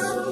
coração.